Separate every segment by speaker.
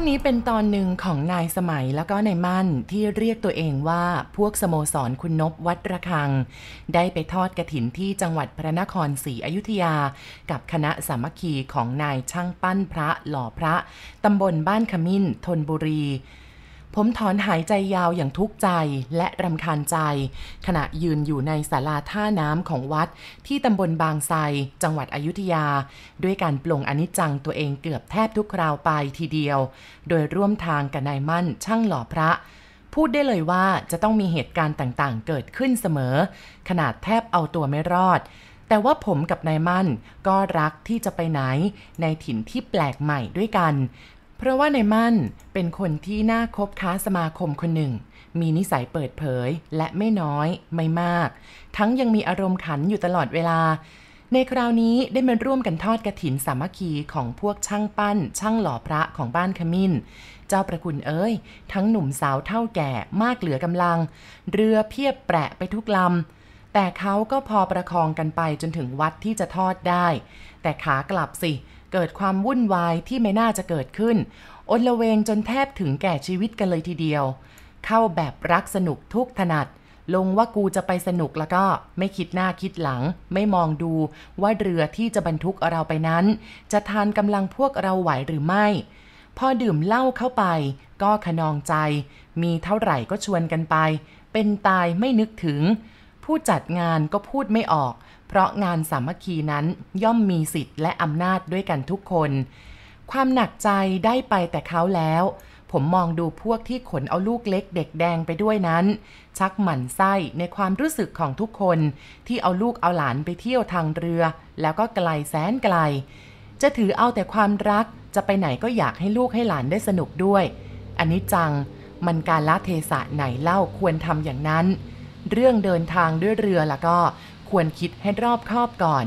Speaker 1: รื่องนี้เป็นตอนหนึ่งของนายสมัยแล้วก็นายมั่นที่เรียกตัวเองว่าพวกสโมสรคุณนบวัดระคัง ได้ไปทอดกระถินที่จังหวัดพระนครศรีอยุธยา กับคณะสามัคคีของนายช่างปั้นพระหล่อพระตำบลบ้านขมิ้นทนบุรี ผมถอนหายใจยาวอย่างทุกข์ใจและรำคาญใจ ขณะยืนอยู่ในศาลาท่าน้ำของวัดที่ตำบลบางไทรจังหวัดอยุธยา ด้วยการปลงอนิจจังตัวเองเกือบแทบทุกคราวไปทีเดียว โดยร่วมทางกับนายมั่นช่างหล่อพระ พูดได้เลยว่าจะต้องมีเหตุการณ์ต่างๆ เกิดขึ้นเสมอ ขนาดแทบเอาตัวไม่รอดแต่ว่าผมกับนายมั่นก็รักที่จะไปไหนในถิ่นที่แปลกใหม่ด้วยกัน เพราะว่าในมั่นเป็นคนที่น่าคบค้าสมาคมคนหนึ่ง มีนิสัยเปิดเผยและไม่น้อยไม่มาก ทั้งยังมีอารมณ์ขันอยู่ตลอดเวลา ในคราวนี้ได้มาร่วมกันทอดกระถินสามัคคีของพวกช่างปั้น ช่างหล่อพระของบ้านขมิ้น เจ้าประคุณเอ้ย ทั้งหนุ่มสาวเท่าแก่มากเหลือกำลัง เรือเพียบแปะไปทุกลำแต่เขาก็พอประคองกันไปจนถึงวัดที่จะทอดได้ แต่ขากลับสิ เกิดความวุ่นวายที่ไม่น่าจะเกิดขึ้นอลละเวงจนแทบถึงแก่ชีวิตกันเลยทีเดียว เข้าแบบรักสนุกทุกถนัด ลงว่ากูจะไปสนุกแล้วก็ไม่คิดหน้าคิดหลัง ไม่มองดูว่าเรือที่จะบรรทุกเราไปนั้น จะทานกำลังพวกเราไหวหรือไม่ พอดื่มเหล้าเข้าไป ก็ขนองใจ มีเท่าไหร่ก็ชวนกันไป เป็นตายไม่นึกถึง ผู้จัดงานก็พูดไม่ออก เพราะงานสามัคคีนั้นย่อมมีสิทธิ์และอำนาจด้วยกันทุกคน ความหนักใจได้ไปแต่เขาแล้ว ผมมองดูพวกที่ขนเอาลูกเล็กเด็กแดงไปด้วยนั้น ชักหมั่นไส้ในความรู้สึกของทุกคน ที่เอาลูกเอาหลานไปเที่ยวทางเรือ แล้วก็ไกลแสนไกล จะถือเอาแต่ความรักจะไปไหนก็อยากให้ลูกให้หลานได้สนุกด้วย อันนี้จังมันการละเทศะไหนเล่าควรทำอย่างนั้น เรื่องเดินทางด้วยเรือแล้วก็ ควรคิดให้รอบคอบก่อน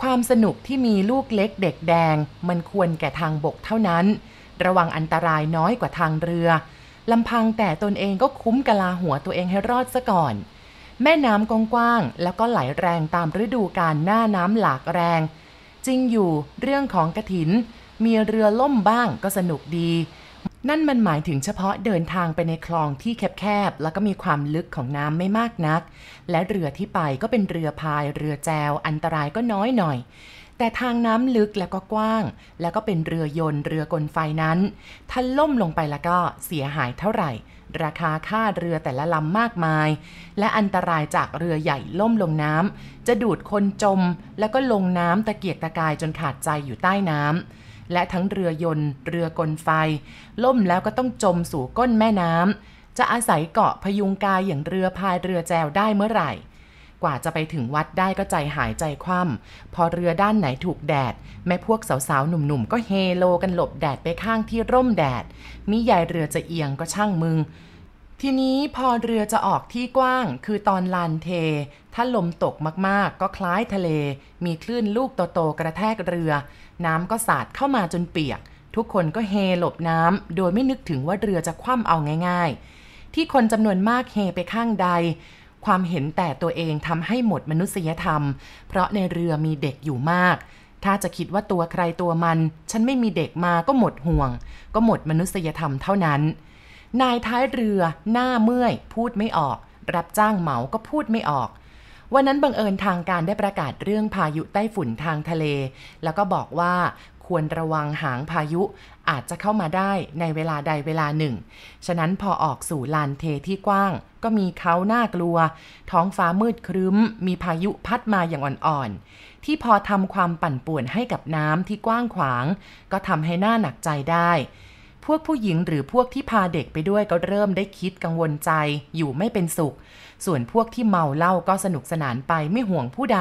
Speaker 1: ความสนุกที่มีลูกเล็กเด็กแดง มันควรแก่ทางบกเท่านั้น ระวังอันตรายน้อยกว่าทางเรือลำพังแต่ตนเองก็คุ้มกะลาหัวตัวเองให้รอดซะก่อน แม่น้ำกว้างๆแล้วก็ไหลแรงตามฤดูกาลหน้าน้ำหลากแรง จริงอยู่เรื่องของกระถิน มีเรือล่มบ้างก็สนุกดี นั่นมันหมายถึงเฉพาะเดินทางไปในคลองที่แคบๆ แล้วก็มีความลึกของน้ำไม่มากนัก และเรือที่ไปก็เป็นเรือพาย เรือแจว อันตรายก็น้อยหน่อย แต่ทางน้ำลึกแล้วก็กว้าง แล้วก็เป็นเรือยนต์เรือกลไฟนั้นถ้าล่มลงไปแล้วก็เสียหายเท่าไหร่ ราคาค่าเรือแต่ละลำมากมาย และอันตรายจากเรือใหญ่ล่มลงน้ำจะดูดคนจม แล้วก็ลงน้ำตะเกียกตะกายจนขาดใจอยู่ใต้น้ำ และทั้งเรือยนต์ เรือกลไฟ ล่มแล้วก็ต้องจมสู่ก้นแม่น้ำจะอาศัยเกาะพยุงกายอย่างเรือพายเรือแจวได้เมื่อไหร่ กว่าจะไปถึงวัดได้ก็ใจหายใจคว่ำพอเรือด้านไหนถูกแดด แม่พวกสาวๆหนุ่มๆ ก็เฮโลกันหลบแดดไปข้างที่ร่มแดด มิยายเรือจะเอียงก็ช่างมึงทีนี้พอเรือจะออกที่กว้าง คือตอนลานเท ถ้าลมตกมากๆ ก็คล้ายทะเล มีคลื่นลูกโตๆกระแทกเรือ น้ำก็สาดเข้ามาจนเปียก ทุกคนก็เฮหลบน้ำโดยไม่นึกถึงว่าเรือจะคว่ำเอาง่าย ๆ ที่คนจำนวนมากเฮไปข้างใด ความเห็นแต่ตัวเองทำให้หมดมนุษยธรรม เพราะในเรือมีเด็กอยู่มาก ถ้าจะคิดว่าตัวใครตัวมัน ฉันไม่มีเด็กมาก็หมดห่วง ก็หมดมนุษยธรรมเท่านั้น นายท้ายเรือหน้าเมื่อย พูดไม่ออก รับจ้างเหมาก็พูดไม่ออก วันนั้นบังเอิญทางการได้ประกาศเรื่องพายุไต้ฝุ่นทางทะเล แล้วก็บอกว่าควรระวังหางพายุอาจจะเข้ามาได้ในเวลาใดเวลาหนึ่ง ฉะนั้นพอออกสู่ลานเทที่กว้าง ก็มีเขาหน่ากลัว ท้องฟ้ามืดครึ้ม มีพายุพัดมาอย่างอ่อนๆ ที่พอทำความปั่นป่วนให้กับน้ำที่กว้างขวาง ก็ทำให้หน่าหนักใจได้ พวกผู้หญิงหรือพวกที่พาเด็กไปด้วยก็เริ่มได้คิดกังวลใจอยู่ไม่เป็นสุข ส่วนพวกที่เมาเหล้าก็สนุกสนานไปไม่ห่วงผู้ใด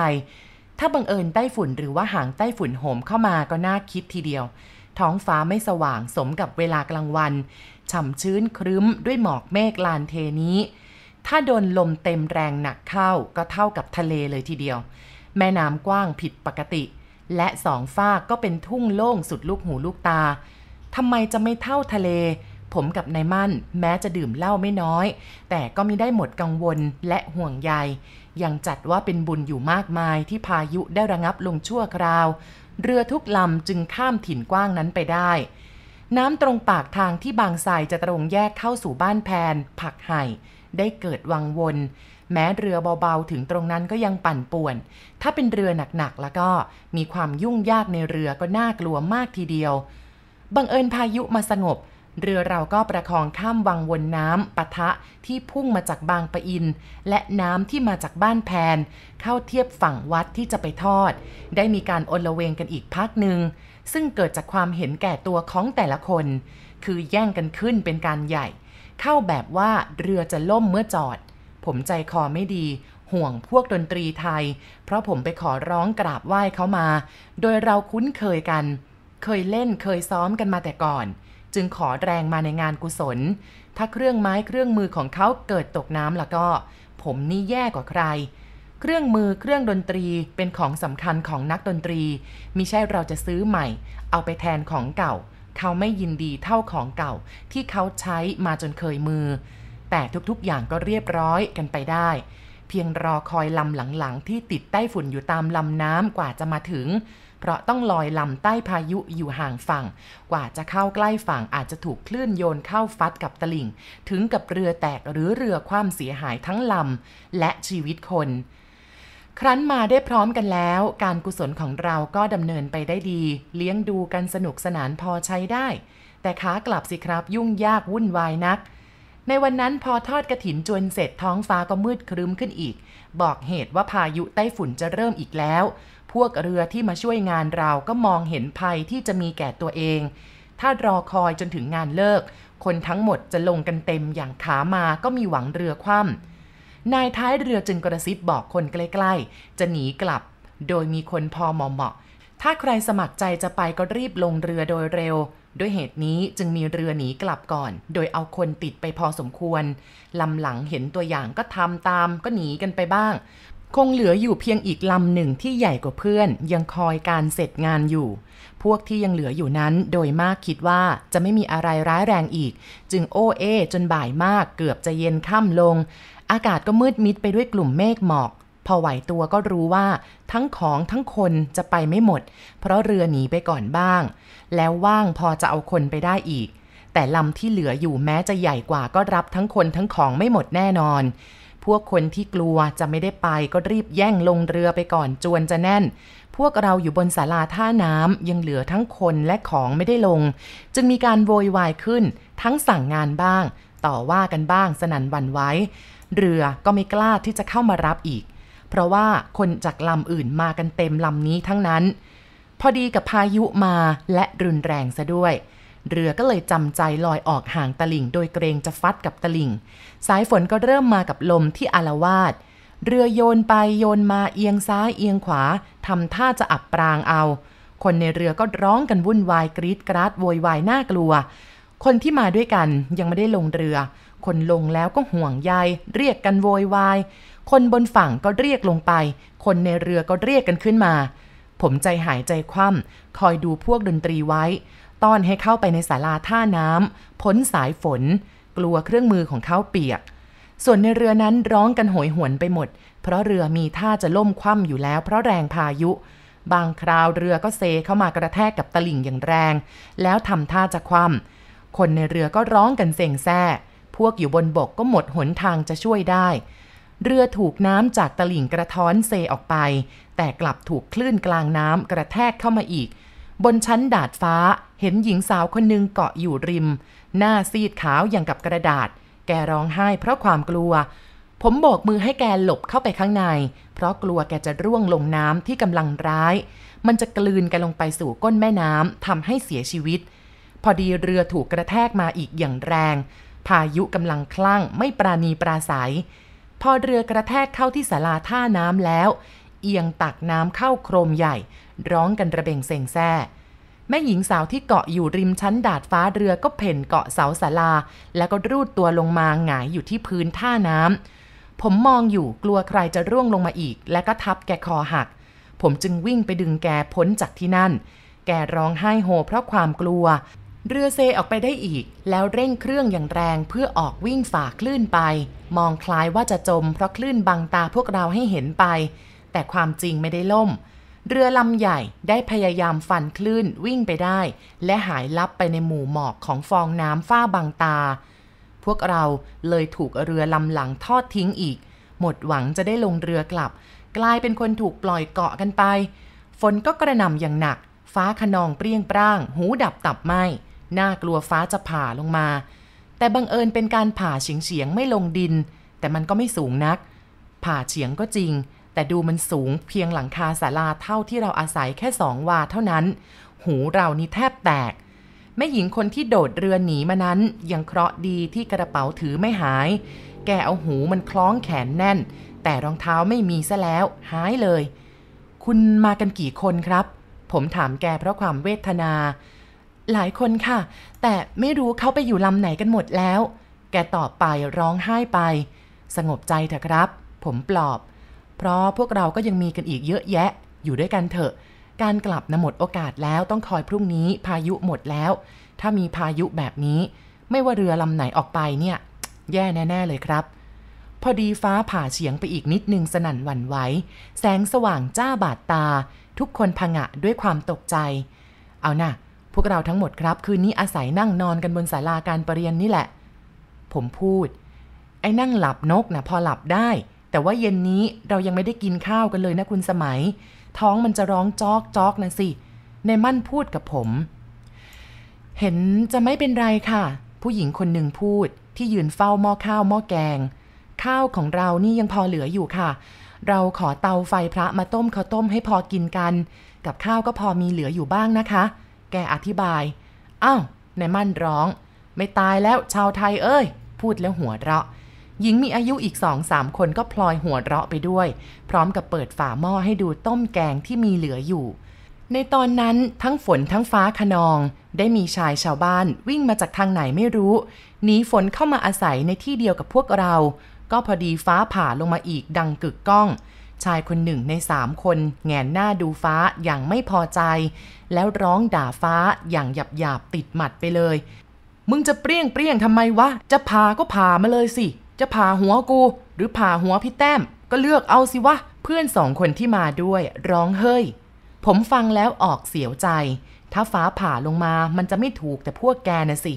Speaker 1: ถ้าบังเอิญไต้ฝุ่นหรือว่าหางไต้ฝุ่นโหมเข้ามาก็น่าคิดทีเดียว ท้องฟ้าไม่สว่างสมกับเวลากลางวันฉ่ำชื้นครึ้มด้วยหมอกเมฆลานเทนี้ ถ้าโดนลมเต็มแรงหนักเข้าก็เท่ากับทะเลเลยทีเดียว แม่น้ำกว้างผิดปกติ และสองฝ้าก็เป็นทุ่งโล่งสุดลูกหูลูกตาทำไมจะไม่เท่าทะเล ผมกับนายมั่น แม้จะดื่มเหล้าไม่น้อย แต่ก็ไม่ได้หมดกังวลและห่วงใย ยังจัดว่าเป็นบุญอยู่มากมายที่พายุได้ระงับลงชั่วคราว เรือทุกลำจึงข้ามถิ่นกว้างนั้นไปได้ น้ำตรงปากทางที่บางทรจะตรงแยกเข้าสู่บ้านแพน ผักไห่ ได้เกิดวังวน แม้เรือเบาๆถึงตรงนั้นก็ยังปั่นป่วน ถ้าเป็นเรือหนักๆแล้วก็มีความยุ่งยากในเรือก็น่ากลัวมากทีเดียวบังเอิญพายุมาสงบ เรือเราก็ประคองข้ามวังวนน้ำปะทะที่พุ่งมาจากบางปะอิน และน้ำที่มาจากบ้านแพน เข้าเทียบฝั่งวัดที่จะไปทอด ได้มีการอนละเวงกันอีกพักหนึ่ง ซึ่งเกิดจากความเห็นแก่ตัวของแต่ละคน คือแย่งกันขึ้นเป็นการใหญ่ เข้าแบบว่าเรือจะล่มเมื่อจอด ผมใจคอไม่ดีห่วงพวกดนตรีไทย เพราะผมไปขอร้องกราบไหว้เขามา โดยเราคุ้นเคยกัน เคยเล่นเคยซ้อมกันมาแต่ก่อน จึงขอแรงมาในงานกุศล ถ้าเครื่องไม้เครื่องมือของเขาเกิดตกน้ำแล้วก็ ผมนี่แย่กว่าใคร เครื่องมือเครื่องดนตรีเป็นของสำคัญของนักดนตรีมิใช่เราจะซื้อใหม่ เอาไปแทนของเก่า เขาไม่ยินดีเท่าของเก่า ที่เขาใช้มาจนเคยมือ แต่ทุกๆอย่างก็เรียบร้อยกันไปได้ เพียงรอคอยลำหลังๆที่ติดใต้ฝุ่นอยู่ตามลำน้ำกว่าจะมาถึง เพราะต้องลอยลำใต้พายุอยู่ห่างฝั่ง กว่าจะเข้าใกล้ฝั่งอาจจะถูกคลื่นโยนเข้าฟัดกับตลิ่ง ถึงกับเรือแตกหรือเรือคว่ำเสียหายทั้งลำและชีวิตคน ครั้นมาได้พร้อมกันแล้ว การกุศลของเราก็ดำเนินไปได้ดี เลี้ยงดูกันสนุกสนานพอใช้ได้ แต่ขากลับสิครับยุ่งยากวุ่นวายนักในวันนั้นพอทอดกระถินจวนเสร็จท้องฟ้าก็มืดครึ้มขึ้นอีก บอกเหตุว่าพายุไต้ฝุ่นจะเริ่มอีกแล้ว พวกเรือที่มาช่วยงานเราก็มองเห็นภัยที่จะมีแก่ตัวเอง ถ้ารอคอยจนถึงงานเลิก คนทั้งหมดจะลงกันเต็มอย่างขามาก็มีหวังเรือคว่ำนายท้ายเรือจึงกระซิบบอกคนใกล้ ๆ จะหนีกลับ โดยมีคนพอเหมาะถ้าใครสมัครใจจะไปก็รีบลงเรือโดยเร็ว ด้วยเหตุนี้จึงมีเรือหนีกลับก่อน โดยเอาคนติดไปพอสมควร ลำหลังเห็นตัวอย่างก็ทำตามก็หนีกันไปบ้าง คงเหลืออยู่เพียงอีกลำหนึ่งที่ใหญ่กว่าเพื่อนยังคอยการเสร็จงานอยู่ พวกที่ยังเหลืออยู่นั้นโดยมากคิดว่าจะไม่มีอะไรร้ายแรงอีก จึงโอเอจนบ่ายมากเกือบจะเย็นค่ำลง อากาศก็มืดมิดไปด้วยกลุ่มเมฆหมอก พอไหวตัวก็รู้ว่า ทั้งของทั้งคนจะไปไม่หมด เพราะเรือหนีไปก่อนบ้าง แล้วว่างพอจะเอาคนไปได้อีก แต่ลำที่เหลืออยู่แม้จะใหญ่กว่าก็รับทั้งคนทั้งของไม่หมดแน่นอน พวกคนที่กลัวจะไม่ได้ไปก็รีบแย่งลงเรือไปก่อนจวนจะแน่น พวกเราอยู่บนศาลาท่าน้ำยังเหลือทั้งคนและของไม่ได้ลง จึงมีการโวยวายขึ้น ทั้งสั่งงานบ้าง ต่อว่ากันบ้างสนันวันไว้ เรือก็ไม่กล้าที่จะเข้ามารับอีก เพราะว่าคนจากลำอื่นมากันเต็มลำนี้ทั้งนั้น พอดีกับพายุมาและรุนแรงซะด้วย เรือก็เลยจำใจลอยออกห่างตลิ่ง โดยเกรงจะฟัดกับตลิ่ง สายฝนก็เริ่มมากับลมที่อารวาดเรือโยนไปโยนมาเอียงซ้ายเอียงขวาทำท่าจะอับปรางเอา คนในเรือก็ร้องกันวุ่นวายกรีดกราดโวยวายน่ากลัว คนที่มาด้วยกันยังไม่ได้ลงเรือ คนลงแล้วก็ห่วงใยเรียกกันโวยวาย คนบนฝั่งก็เรียกลงไป คนในเรือก็เรียกกันขึ้นมา ผมใจหายใจคว่ำคอยดูพวกดนตรีไว้ ต้อนให้เข้าไปในศาลาท่าน้ำพ้นสายฝน กลัวเครื่องมือของเขาเปียก ส่วนในเรือนั้นร้องกันโหยหวนไปหมด เพราะเรือมีท่าจะล่มคว่ำอยู่แล้วเพราะแรงพายุ บางคราวเรือก็เซเข้ามากระแทกกับตลิ่งอย่างแรง แล้วทำท่าจะคว่ำคนในเรือก็ร้องกันเซ็งแซ่ พวกอยู่บนบกก็หมดหนทางจะช่วยได้เรือถูกน้ำจากตลิ่งกระท้อนเซออกไป แต่กลับถูกคลื่นกลางน้ำกระแทกเข้ามาอีก บนชั้นดาดฟ้าเห็นหญิงสาวคนหนึ่งเกาะอยู่ริม หน้าซีดขาวอย่างกับกระดาษ แกร้องไห้เพราะความกลัว ผมโบกมือให้แกหลบเข้าไปข้างใน เพราะกลัวแกจะร่วงลงน้ำที่กำลังร้าย มันจะกลืนแกลงไปสู่ก้นแม่น้ำทำให้เสียชีวิต พอดีเรือถูกกระแทกมาอีกอย่างแรง พายุกำลังคลั่งไม่ปราณีปราศัย พอเรือ กระแทกเข้าที่ศาลาท่าน้ำแล้ว เอียงตักน้ำเข้าโครมใหญ่ ร้องกันระเบงเซงแซ่แม่หญิงสาวที่เกาะอยู่ริมชั้นดาดฟ้าเรือก็เพ่นเกาะเสาศาลา แล้วก็รูดตัวลงมาหงายอยู่ที่พื้นท่าน้ำผมมองอยู่กลัวใครจะร่วงลงมาอีก และก็ทับแกคอหัก ผมจึงวิ่งไปดึงแกพ้นจากที่นั่น แกร้องไห้โฮเพราะความกลัว เรือเซออกไปได้อีก แล้วเร่งเครื่องอย่างแรงเพื่อออกวิ่งฝ่าคลื่นไป มองคล้ายว่าจะจม เพราะคลื่นบังตาพวกเราให้เห็นไป แต่ความจริงไม่ได้ล่ม เรือลำใหญ่ได้พยายามฟันคลื่นวิ่งไปได้ และหายลับไปในหมู่หมอกของฟองน้ำฝ้าบางตา พวกเราเลยถูกเรือลำหลังทอดทิ้งอีก หมดหวังจะได้ลงเรือกลับ กลายเป็นคนถูกปล่อยเกาะกันไป ฝนก็กระหน่ำอย่างหนัก ฟ้าขนองเปรี้ยงปร้าง หูดับตับไหมน่ากลัวฟ้าจะผ่าลงมา แต่บังเอิญเป็นการผ่าเฉียงเฉียงไม่ลงดิน แต่มันก็ไม่สูงนัก ผ่าเฉียงก็จริง แต่ดูมันสูงเพียงหลังคาศาลาเท่าที่เราอาศัยแค่สองวาเท่านั้น หูเรานี่แทบแตกแม่หญิงคนที่โดดเรือหนีมานั้น ยังเคราะห์ดีที่กระเป๋าถือไม่หาย แกเอาหูมันคล้องแขนแน่น แต่รองเท้าไม่มีซะแล้ว หายเลย คุณมากันกี่คนครับ ผมถามแกเพราะความเวทนา หลายคนค่ะ แต่ไม่รู้เขาไปอยู่ลำไหนกันหมดแล้ว แกตอบไปร้องไห้ไป สงบใจเถอะครับ ผมปลอบ เพราะพวกเราก็ยังมีกันอีกเยอะแยะ อยู่ด้วยกันเถอะ การกลับนะหมดโอกาสแล้วต้องคอยพรุ่งนี้พายุหมดแล้ว ถ้ามีพายุแบบนี้ ไม่ว่าเรือลำไหนออกไปเนี่ย แย่แน่ ๆ เลยครับ พอดีฟ้าผ่าเฉียงไปอีกนิดนึงสนั่นหวั่นไหวแสงสว่างจ้าบาดตา ทุกคนพงะด้วยความตกใจ เอานะ่ะพวกเราทั้งหมดครับ คืนนี้อาศัยนั่งนอนกันบนศาลาการประเรียนนี่แหละ ผมพูด ไอ้นั่งหลับนกนะพอหลับได้ แต่ว่าเย็นนี้เรายังไม่ได้กินข้าวกันเลยนะคุณสมัย ท้องมันจะร้องจอกจอกนะสิ ในมั่นพูดกับผม เห็นจะไม่เป็นไรค่ะ ผู้หญิงคนหนึ่งพูดที่ยืนเฝ้าหม้อข้าวหม้อแกง ข้าวของเรานี่ยังพอเหลืออยู่ค่ะ เราขอเตาไฟพระมาต้มข้าวต้มให้พอกินกัน กับข้าวก็พอมีเหลืออยู่บ้างนะคะ แกอธิบาย อ้าว ในมั่นร้อง ไม่ตายแล้วชาวไทยเอ้ย พูดแล้วหัวเราะ หญิงมีอายุอีกสองสามคนก็พลอยหัวเราะไปด้วย พร้อมกับเปิดฝาหม้อให้ดูต้มแกงที่มีเหลืออยู่ ในตอนนั้นทั้งฝนทั้งฟ้าขนอง ได้มีชายชาวบ้านวิ่งมาจากทางไหนไม่รู้หนีฝนเข้ามาอาศัยในที่เดียวกับพวกเรา ก็พอดีฟ้าผ่าลงมาอีกดังกึกก้อง ชายคนหนึ่งในสามคนแงนหน้าดูฟ้าอย่างไม่พอใจ แล้วร้องด่าฟ้าอย่างหยาบหยาบติดหมัดไปเลย มึงจะเปรี้ยงเปรี้ยงทำไมวะ จะผ่าก็ผ่ามาเลยสิ จะผ่าหัวกู หรือผ่าหัวพี่แต้ม ก็เลือกเอาสิวะ เพื่อนสองคนที่มาด้วย ร้องเฮ้ย ผมฟังแล้วออกเสียวใจ ถ้าฟ้าผ่าลงมามันจะไม่ถูกแต่พวกแกนะสิ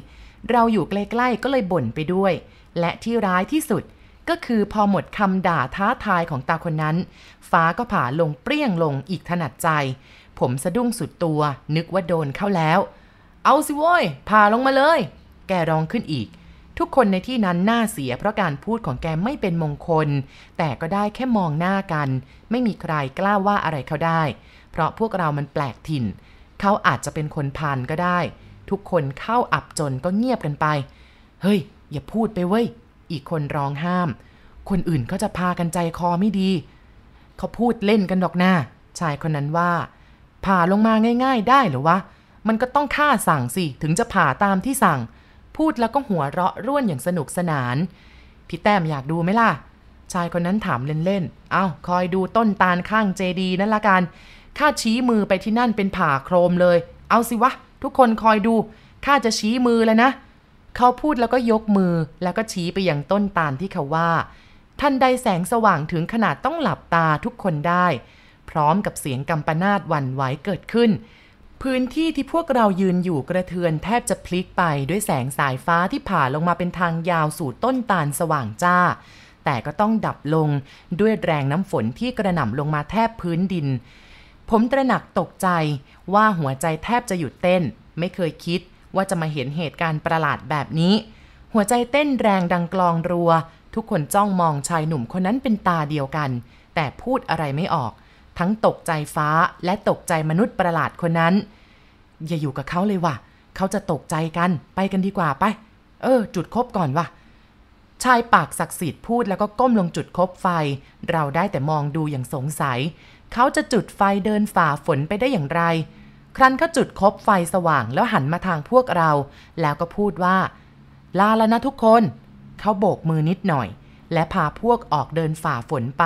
Speaker 1: เราอยู่ใกล้ๆก็เลยบ่นไปด้วย และที่ร้ายที่สุดก็คือพอหมดคำด่าท้าทายของตาคนนั้น ฟ้าก็ผ่าลงเปรี้ยงลงอีกถนัดใจ ผมสะดุ้งสุดตัว นึกว่าโดนเข้าแล้ว เอาสิโว้ยผ่าลงมาเลย แกร้องขึ้นอีก ทุกคนในที่นั้นน่าเสียเพราะการพูดของแกไม่เป็นมงคล แต่ก็ได้แค่มองหน้ากัน ไม่มีใครกล้าว่าอะไรเขาได้ เพราะพวกเรามันแปลกถิ่น เขาอาจจะเป็นคนพันก็ได้ ทุกคนเข้าอับจนก็เงียบกันไป เฮ้ย อย่าพูดไปเว้ย อีกคนร้องห้าม คนอื่นเขาจะพากันใจคอไม่ดี เขาพูดเล่นกันดอกหน้า ชายคนนั้นว่าผ่าลงมาง่าย ๆ ได้หรือวะ มันก็ต้องฆ่าสั่งสิ ถึงจะผ่าตามที่สั่ง พูดแล้วก็หัวเราะร่วนอย่างสนุกสนาน พี่แต้มอยากดูไหมล่ะ ชายคนนั้นถามเล่นๆ เอา้าคอยดูต้นตาลข้างเจดีนั่นละกันข้าชี้มือไปที่นั่นเป็นผ่าโครมเลย เอาสิวะ ทุกคนคอยดูข้าจะชี้มือแล้วนะ เขาพูดแล้วก็ยกมือแล้วก็ชี้ไปยังต้นตาลที่เขาว่าทันใดแสงสว่างถึงขนาดต้องหลับตาทุกคนได้ พร้อมกับเสียงกำปนาตหวันไหวเกิดขึ้น พื้นที่ที่พวกเรายืนอยู่กระเทือนแทบจะพลิกไปด้วยแสงสายฟ้าที่ผ่าลงมาเป็นทางยาวสู่ต้นตาลสว่างจ้า แต่ก็ต้องดับลงด้วยแรงน้ำฝนที่กระหน่ำลงมาแทบพื้นดิน ผมตระหนักตกใจว่าหัวใจแทบจะหยุดเต้น ไม่เคยคิดว่าจะมาเห็นเหตุการณ์ประหลาดแบบนี้ หัวใจเต้นแรงดังกลองรัว ทุกคนจ้องมองชายหนุ่มคนนั้นเป็นตาเดียวกัน แต่พูดอะไรไม่ออก ทั้งตกใจฟ้าและตกใจมนุษย์ประหลาดคนนั้น อย่าอยู่กับเขาเลยว่ะ เขาจะตกใจกันไปกันดีกว่าไป เออ จุดคบก่อนว่ะ ชายปากศักดิ์สิทธิ์พูดแล้วก็ก้มลงจุดคบไฟ เราได้แต่มองดูอย่างสงสัย เขาจะจุดไฟเดินฝ่าฝนไปได้อย่างไร ครั้นเขาจุดคบไฟสว่างแล้วหันมาทางพวกเรา แล้วก็พูดว่า ลาแล้วนะทุกคน เขาโบกมือนิดหน่อย และพาพวกออกเดินฝ่าฝนไป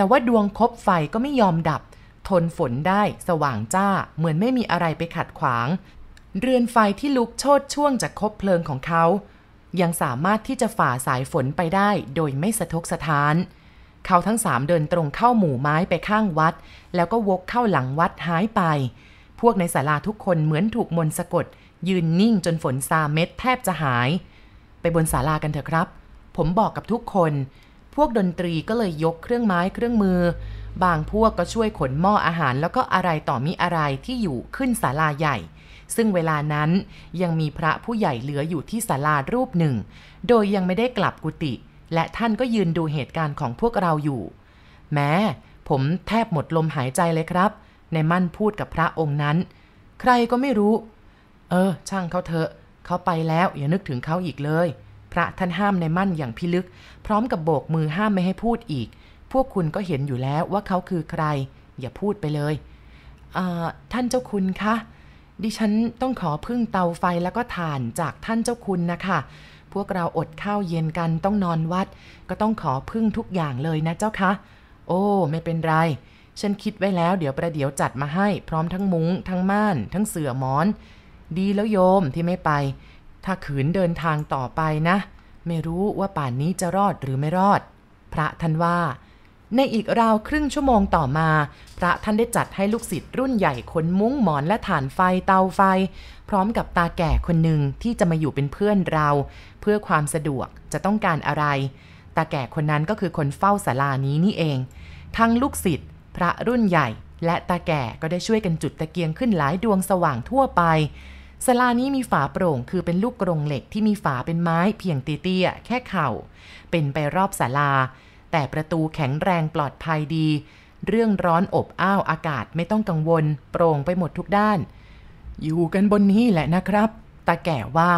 Speaker 1: แต่ว่าดวงคบไฟก็ไม่ยอมดับ ทนฝนได้สว่างจ้า เหมือนไม่มีอะไรไปขัดขวาง เรือนไฟที่ลุกโชดช่วงจากคบเพลิงของเขา ยังสามารถที่จะฝ่าสายฝนไปได้โดยไม่สะทกสะท้าน เขาทั้งสามเดินตรงเข้าหมู่ไม้ไปข้างวัด แล้วก็วกเข้าหลังวัดหายไป พวกในศาลาทุกคนเหมือนถูกมนต์สะกด ยืนนิ่งจนฝนซาเม็ดแทบจะหาย ไปบนศาลากันเถอะครับ ผมบอกกับทุกคน พวกดนตรีก็เลยยกเครื่องไม้เครื่องมือ บางพวกก็ช่วยขนหม้ออาหารแล้วก็อะไรต่อมีอะไรที่อยู่ขึ้นศาลาใหญ่ ซึ่งเวลานั้นยังมีพระผู้ใหญ่เหลืออยู่ที่ศาลารูปหนึ่ง โดยยังไม่ได้กลับกุฏิและท่านก็ยืนดูเหตุการณ์ของพวกเราอยู่ แม้ผมแทบหมดลมหายใจเลยครับ ในมั่นพูดกับพระองค์นั้น ใครก็ไม่รู้ เออ ช่างเขาเถอะเขาไปแล้วอย่านึกถึงเขาอีกเลย พระท่านห้ามในมั่นอย่างพิลึก พร้อมกับโบกมือห้ามไม่ให้พูดอีก พวกคุณก็เห็นอยู่แล้วว่าเขาคือใคร อย่าพูดไปเลยท่านเจ้าคุณคะดิฉันต้องขอพึ่งเตาไฟแล้วก็ถ่านจากท่านเจ้าคุณนะคะ พวกเราอดข้าวเย็นกันต้องนอนวัด ก็ต้องขอพึ่งทุกอย่างเลยนะเจ้าคะ โอ้ ไม่เป็นไร ฉันคิดไว้แล้วเดี๋ยวประเดี๋ยวจัดมาให้ พร้อมทั้งมุง้ง ทั้งม่าน ทั้งเสื่อหมอน ดีแล้วโยมที่ไม่ไป ถ้าขืนเดินทางต่อไปนะ ไม่รู้ว่าป่านนี้จะรอดหรือไม่รอด พระท่านว่า ในอีกราวครึ่งชั่วโมงต่อมา พระท่านได้จัดให้ลูกศิษย์รุ่นใหญ่ขนมุ้งหมอนและถ่านไฟเตาไฟ พร้อมกับตาแก่คนหนึ่งที่จะมาอยู่เป็นเพื่อนเรา เพื่อความสะดวกจะต้องการอะไร ตาแก่คนนั้นก็คือคนเฝ้าศาลานี้นี่เอง ทั้งลูกศิษย์พระรุ่นใหญ่ และตาแก่ก็ได้ช่วยกันจุดตะเกียงขึ้นหลายดวงสว่างทั่วไป ศาลานี้มีฝาโปร่งคือเป็นลูกกรงเหล็กที่มีฝาเป็นไม้เพียงเตี้ยๆแค่เข่า เป็นไปรอบศาลา แต่ประตูแข็งแรงปลอดภัยดี เรื่องร้อนอบอ้าวอากาศไม่ต้องกังวล โปร่งไปหมดทุกด้าน อยู่กันบนนี้แหละนะครับ ตาแก่ว่า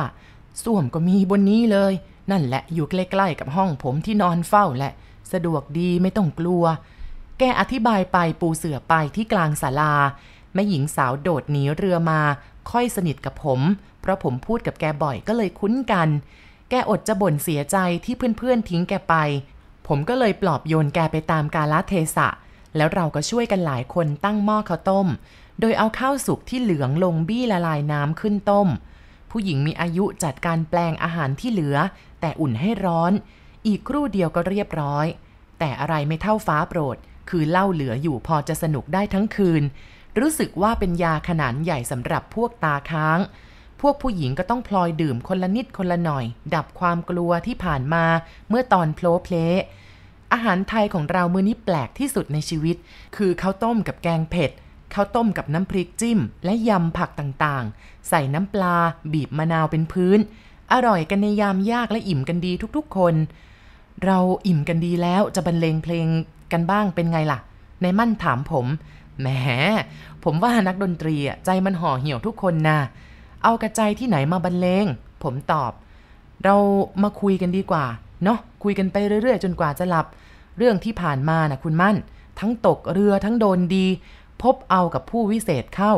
Speaker 1: ส้วมก็มีบนนี้เลย นั่นแหละอยู่ใกล้ๆกับห้องผมที่นอนเฝ้าแหละ สะดวกดีไม่ต้องกลัว แกอธิบายไปปูเสือไปที่กลางศาลาแม่หญิงสาวโดดหนีเรือมา ค่อยสนิทกับผม เพราะผมพูดกับแกบ่อยก็เลยคุ้นกัน แกอดจะบ่นเสียใจที่เพื่อนๆทิ้งแกไป ผมก็เลยปลอบโยนแกไปตามกาลเทศะ แล้วเราก็ช่วยกันหลายคนตั้งหม้อข้าวต้ม โดยเอาข้าวสุกที่เหลืองลงบี้ละลายน้ำขึ้นต้ม ผู้หญิงมีอายุจัดการแปลงอาหารที่เหลือ แต่อุ่นให้ร้อน อีกครู่เดียวก็เรียบร้อย แต่อะไรไม่เท่าฟ้าโปรด คือเหล้าเหลืออยู่พอจะสนุกได้ทั้งคืน รู้สึกว่าเป็นยาขนาดใหญ่สำหรับพวกตาค้าง พวกผู้หญิงก็ต้องพลอยดื่มคนละนิดคนละหน่อย ดับความกลัวที่ผ่านมาเมื่อตอนโพลเพลอาหารไทยของเรามื้อนี้แปลกที่สุดในชีวิต คือข้าวต้มกับแกงเผ็ดข้าวต้มกับน้ำพริกจิ้ม และยำผักต่างๆ ใส่น้ำปลา บีบมะนาวเป็นพื้น อร่อยกันในยามยากและอิ่มกันดีทุกๆคน เราอิ่มกันดีแล้วจะบรรเลงเพลงกันบ้างเป็นไงล่ะ ในมั่นถามผม แหม ผมว่านักดนตรีอะใจมันห่อเหี่ยวทุกคนนะ เอากระใจที่ไหนมาบรรเลง ผมตอบ เรามาคุยกันดีกว่า เนาะ คุยกันไปเรื่อยๆ จนกว่าจะหลับ เรื่องที่ผ่านมานะคุณมั่น ทั้งตกเรือทั้งโดนดี พบเอากับผู้วิเศษเข้า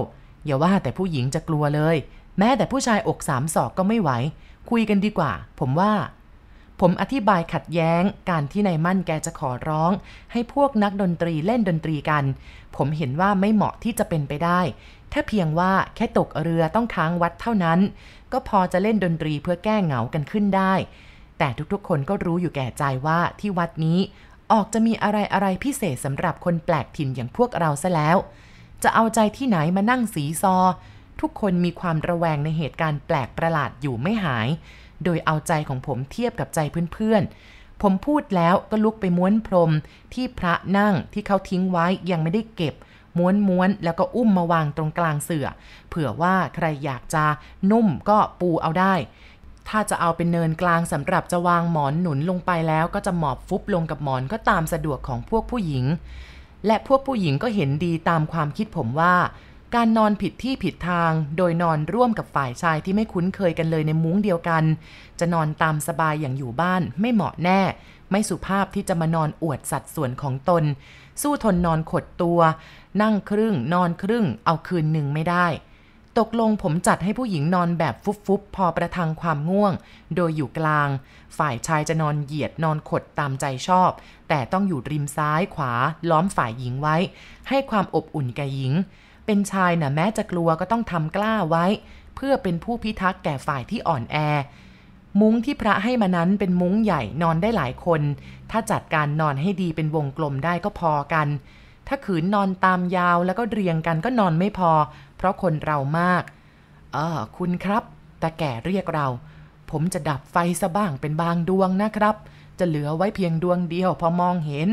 Speaker 1: อย่าว่าแต่ผู้หญิงจะกลัวเลย แม้แต่ผู้ชายอกสามศอกก็ไม่ไหว คุยกันดีกว่า ผมว่า ผมอธิบายขัดแย้งการที่นายมั่นแกจะขอร้อง ให้พวกนักดนตรีเล่นดนตรีกัน ผมเห็นว่าไม่เหมาะที่จะเป็นไปได้ ถ้าเพียงว่าแค่ตกเรือต้องค้างวัดเท่านั้น ก็พอจะเล่นดนตรีเพื่อแก้เหงากันขึ้นได้ แต่ทุกๆ คนก็รู้อยู่แก่ใจว่าที่วัดนี้ ออกจะมีอะไรอะไรพิเศษสำหรับคนแปลกถิ่นอย่างพวกเราซะแล้ว จะเอาใจที่ไหนมานั่งสีซอ ทุกคนมีความระแวงในเหตุการณ์แปลกประหลาดอยู่ไม่หาย โดยเอาใจของผมเทียบกับใจเพื่อนๆ ผมพูดแล้วก็ลุกไปม้วนพรมที่พระนั่งที่เขาทิ้งไว้ยังไม่ได้เก็บ ม้วนม้วนๆแล้วก็อุ้มมาวางตรงกลางเสื่อ เผื่อว่าใครอยากจะนุ่มก็ปูเอาได้ ถ้าจะเอาเป็นเนินกลางสำหรับจะวางหมอนหนุนลงไปแล้วก็จะหมอบฟุบลงกับหมอนก็ตามสะดวกของพวกผู้หญิง และพวกผู้หญิงก็เห็นดีตามความคิดผมว่า การนอนผิดที่ผิดทาง โดยนอนร่วมกับฝ่ายชายที่ไม่คุ้นเคยกันเลยในมุ้งเดียวกัน จะนอนตามสบายอย่างอยู่บ้านไม่เหมาะแน่ ไม่สุภาพที่จะมานอนอวดสัดส่วนของตน สู้ทนนอนขดตัว นั่งครึ่ง นอนครึ่ง เอาคืนหนึ่งไม่ได้ ตกลงผมจัดให้ผู้หญิงนอนแบบฟุบๆพอประทังความง่วง โดยอยู่กลาง ฝ่ายชายจะนอนเหยียดนอนขดตามใจชอบ แต่ต้องอยู่ริมซ้ายขวาล้อมฝ่ายหญิงไว้ ให้ความอบอุ่นแก่หญิง เป็นชายนะ่ะแม้จะกลัวก็ต้องทำกล้าไว้ เพื่อเป็นผู้พิทักษ์แก่ฝ่ายที่อ่อนแอ มุ้งที่พระให้มานั้นเป็นมุ้งใหญ่นอนได้หลายคน ถ้าจัดการนอนให้ดีเป็นวงกลมได้ก็พอกัน ถ้าขืนนอนตามยาวแล้วก็เรียงกันก็นอนไม่พอ เพราะคนเรามากเออคุณครับตาแก่เรียกเรา ผมจะดับไฟซะบ้างเป็นบางดวงนะครับ จะเหลือไว้เพียงดวงเดียวพอมองเห็น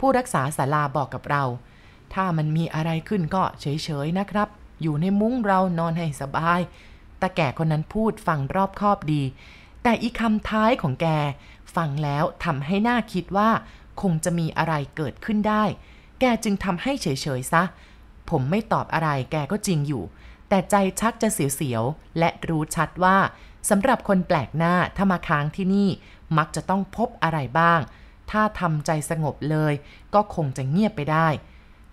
Speaker 1: ผู้รักษาศาลาบอกกับเรา ถ้ามันมีอะไรขึ้นก็เฉยๆนะครับ อยู่ในมุ้งเรานอนให้สบาย ตาแก่คนนั้นพูดฟังรอบคอบดี แต่อีคำท้ายของแก ฟังแล้วทำให้หน่าคิดว่า คงจะมีอะไรเกิดขึ้นได้ แกจึงทำให้เฉยๆซะ ผมไม่ตอบอะไรแกก็จริงอยู่ แต่ใจชักจะเสียวๆ และรู้ชัดว่าสำหรับคนแปลกหน้าถ้ามาค้างที่นี่ มักจะต้องพบอะไรบ้าง ถ้าทำใจสงบเลย ก็คงจะเงียบไปได้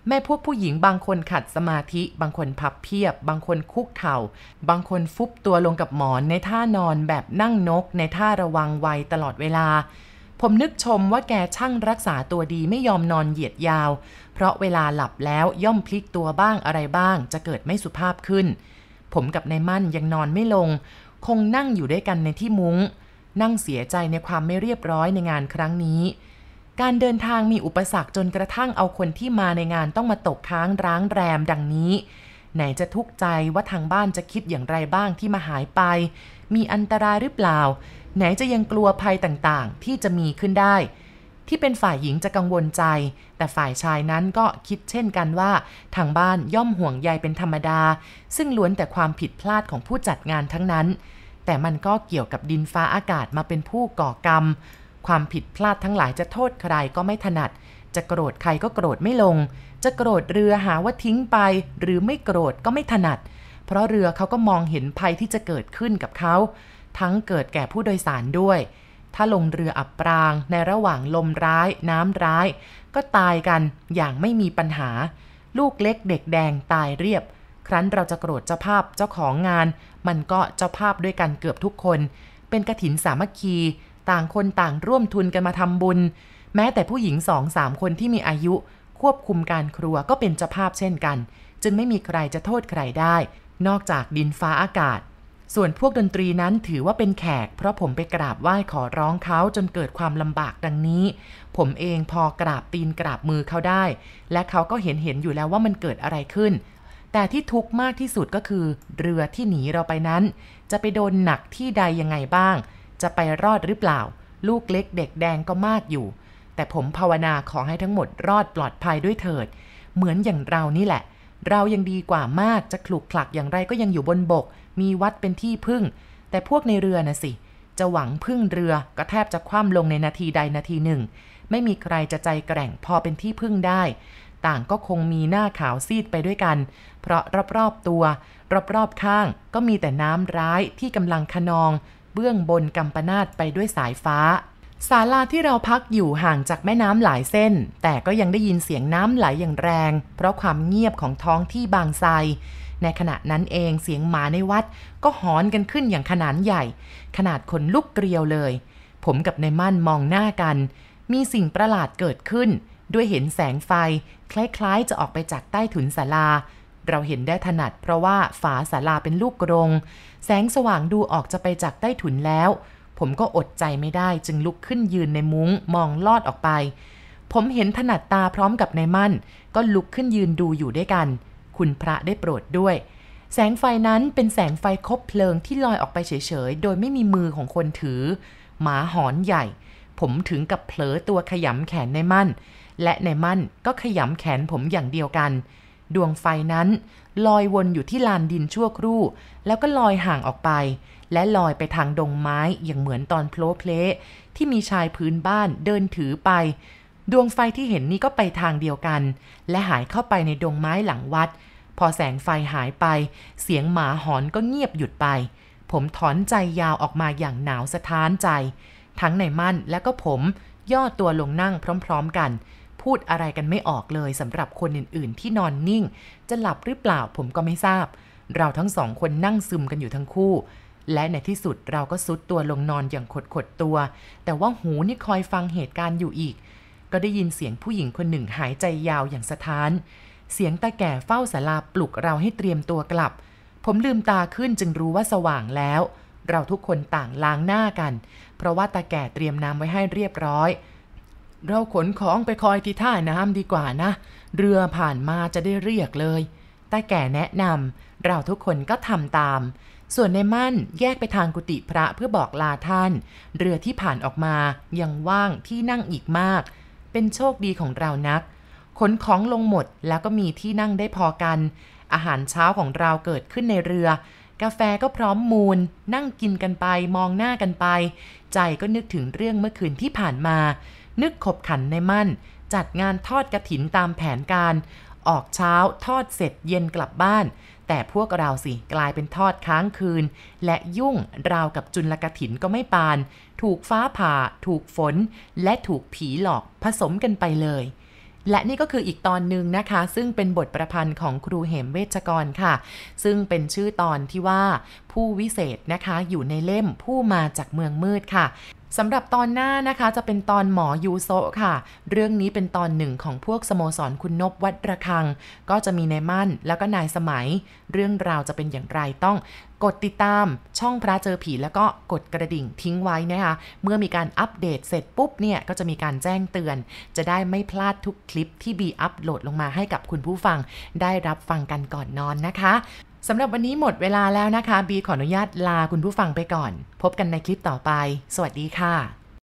Speaker 1: แม่พวกผู้หญิงบางคนขัดสมาธิ บางคนพับเพียบ บางคนคุกเข่า บางคนฟุบตัวลงกับหมอนในท่านอนแบบนั่งนก ในท่าระวังไวตลอดเวลา ผมนึกชมว่าแกช่างรักษาตัวดีไม่ยอมนอนเหยียดยาว เพราะเวลาหลับแล้วย่อมพลิกตัวบ้างอะไรบ้าง จะเกิดไม่สุภาพขึ้น ผมกับนายมั่นยังนอนไม่ลง คงนั่งอยู่ด้วยกันในที่มุง้ง นั่งเสียใจในความไม่เรียบร้อยในงานครั้งนี้ การเดินทางมีอุปสรรคจนกระทั่งเอาคนที่มาในงานต้องมาตกค้างร้างแรมดังนี้ ไหนจะทุกข์ใจว่าทางบ้านจะคิดอย่างไรบ้างที่มาหายไป มีอันตรายหรือเปล่า ไหนจะยังกลัวภัยต่างๆ ที่จะมีขึ้นได้ ที่เป็นฝ่ายหญิงจะกังวลใจ แต่ฝ่ายชายนั้นก็คิดเช่นกันว่า ทางบ้านย่อมห่วงใยเป็นธรรมดา ซึ่งล้วนแต่ความผิดพลาดของผู้จัดงานทั้งนั้น แต่มันก็เกี่ยวกับดินฟ้าอากาศมาเป็นผู้ก่อกรรม ความผิดพลาดทั้งหลายจะโทษใครก็ไม่ถนัด จะโกรธใครก็โกรธไม่ลง จะโกรธเรือหาว่าทิ้งไป หรือไม่โกรธก็ไม่ถนัด เพราะเรือเขาก็มองเห็นภัยที่จะเกิดขึ้นกับเขา ทั้งเกิดแก่ผู้โดยสารด้วย ถ้าลงเรืออับปราง ในระหว่างลมร้าย น้ำร้าย ก็ตายกันอย่างไม่มีปัญหา ลูกเล็กเด็กแดงตายเรียบ ครั้นเราจะโกรธเจ้าภาพเจ้าของงาน มันก็เจ้าภาพด้วยกันเกือบทุกคน เป็นกระถินสามัคคี ต่างคนต่างร่วมทุนกันมาทำบุญ แม้แต่ผู้หญิงสองสามคนที่มีอายุ ควบคุมการครัวก็เป็นเจ้าภาพเช่นกัน จึงไม่มีใครจะโทษใครได้ นอกจากดินฟ้าอากาศ ส่วนพวกดนตรีนั้นถือว่าเป็นแขก เพราะผมไปกราบไหว้ขอร้องเขาจนเกิดความลำบากดังนี้ ผมเองพอกราบตีนกราบมือเขาได้ และเขาก็เห็นเห็นอยู่แล้วว่ามันเกิดอะไรขึ้นแต่ที่ทุกข์มากที่สุดก็คือ เรือที่หนีเราไปนั้น จะไปโดนหนักที่ใดยังไงบ้าง จะไปรอดหรือเปล่า ลูกเล็กเด็กแดงก็มากอยู่ แต่ผมภาวนาขอให้ทั้งหมดรอดปลอดภัยด้วยเถิด เหมือนอย่างเรานี่แหละ เรายังดีกว่ามากจะคลุกคลักอย่างไรก็ยังอยู่บนบก มีวัดเป็นที่พึ่ง แต่พวกในเรือนะสิ จะหวังพึ่งเรือก็แทบจะคว่ำลงในนาทีใดนาทีหนึ่ง ไม่มีใครจะใจแกร่งพอเป็นที่พึ่งได้ ต่างก็คงมีหน้าขาวซีดไปด้วยกัน เพราะรอบๆตัว รอบๆข้างก็มีแต่น้ำร้ายที่กำลังขนอง เบื้องบนกำปนาตไปด้วยสายฟ้าศาลาที่เราพักอยู่ห่างจากแม่น้ำหลายเส้น แต่ก็ยังได้ยินเสียงน้ำไหลอย่างแรง เพราะความเงียบของท้องที่บางไทรในขณะนั้นเองเสียงหมาในวัดก็หอนกันขึ้นอย่างขนาดใหญ่ ขนาดขนลุกเกลียวเลย ผมกับนายมั่นมองหน้ากัน มีสิ่งประหลาดเกิดขึ้น ด้วยเห็นแสงไฟ คล้ายๆ จะออกไปจากใต้ถุนศาลา เราเห็นได้ถนัดเพราะว่าฝาศาลาเป็นลูกกรง แสงสว่างดูออกจะไปจากใต้ถุนแล้ว ผมก็อดใจไม่ได้จึงลุกขึ้นยืนในมุ้งมองลอดออกไป ผมเห็นถนัดตาพร้อมกับนายมั่น ก็ลุกขึ้นยืนดูอยู่ด้วยกัน คุณพระได้โปรดด้วย แสงไฟนั้นเป็นแสงไฟคบเพลิงที่ลอยออกไปเฉยๆ โดยไม่มีมือของคนถือ หมาหอนใหญ่ ผมถึงกับเผลอตัวขยำแขนในมั่น และในมั่นก็ขยำแขนผมอย่างเดียวกัน ดวงไฟนั้น ลอยวนอยู่ที่ลานดินชั่วครู่ แล้วก็ลอยห่างออกไป และลอยไปทางดงไม้อย่างเหมือนตอนโพลเพลที่มีชายพื้นบ้านเดินถือไป ดวงไฟที่เห็นนี่ก็ไปทางเดียวกัน และหายเข้าไปในดงไม้หลังวัด พอแสงไฟหายไป เสียงหมาหอนก็เงียบหยุดไป ผมถอนใจยาวออกมาอย่างหนาวสะท้านใจ ทั้งในมั่นและก็ผมย่อตัวลงนั่งพร้อม ๆ กัน พูดอะไรกันไม่ออกเลยสำหรับคนอื่น ๆ ที่นอนนิ่ง จะหลับหรือเปล่าผมก็ไม่ทราบ เราทั้งสองคนนั่งซึมกันอยู่ทั้งคู่ และในที่สุดเราก็ซุดตัวลงนอนอย่างขดขดๆตัว แต่ว่าหูนี่คอยฟังเหตุการณ์อยู่อีก ก็ได้ยินเสียงผู้หญิงคนหนึ่งหายใจยาวอย่างสะท้าน เสียงตาแก่เฝ้าศาลาปลุกเราให้เตรียมตัวกลับ ผมลืมตาขึ้นจึงรู้ว่าสว่างแล้ว เราทุกคนต่างล้างหน้ากัน เพราะว่าตาแก่เตรียมน้ำไว้ให้เรียบร้อย เราขนของไปคอยที่ท่าน้ำดีกว่านะ เรือผ่านมาจะได้เรียกเลยตาแก่แนะนำเราทุกคนก็ทำตาม ส่วนในมั่นแยกไปทางกุฏิพระเพื่อบอกลาท่าน เรือที่ผ่านออกมายังว่างที่นั่งอีกมาก เป็นโชคดีของเรานัก ขนของลงหมดแล้วก็มีที่นั่งได้พอกัน อาหารเช้าของเราเกิดขึ้นในเรือกาแฟก็พร้อมมูล นั่งกินกันไปมองหน้ากันไป ใจก็นึกถึงเรื่องเมื่อคืนที่ผ่านมา นึกขบขันในมั่น จัดงานทอดกระถินตามแผนการ ออกเช้าทอดเสร็จเย็นกลับบ้าน แต่พวกเราสิกลายเป็นทอดค้างคืน และยุ่งราวกับจุลกถินก็ไม่ปาน ถูกฟ้าผ่า ถูกฝน และถูกผีหลอกผสมกันไปเลยและนี่ก็คืออีกตอนหนึ่งนะคะ ซึ่งเป็นบทประพันธ์ของครูเหมเวชกรค่ะ ซึ่งเป็นชื่อตอนที่ว่าผู้วิเศษนะคะอยู่ในเล่มผู้มาจากเมืองมืดค่ะ สำหรับตอนหน้านะคะจะเป็นตอนหมอยูโซค่ะ เรื่องนี้เป็นตอนหนึ่งของพวกสโมสรคุณนบวัดระฆัง ก็จะมีนายมั่นแล้วก็นายสมัย เรื่องราวจะเป็นอย่างไรต้องกดติดตามช่องพระเจอผีแล้วก็กดกระดิ่งทิ้งไว้นะคะ เมื่อมีการอัปเดตเสร็จปุ๊บเนี่ย ก็จะมีการแจ้งเตือน จะได้ไม่พลาดทุกคลิปที่บีอัปโหลดลงมาให้กับคุณผู้ฟัง ได้รับฟังกันก่อนนอนนะคะ สำหรับวันนี้หมดเวลาแล้วนะคะ บีขออนุญาตลาคุณผู้ฟังไปก่อน พบกันในคลิปต่อไป สวัสดีค่ะ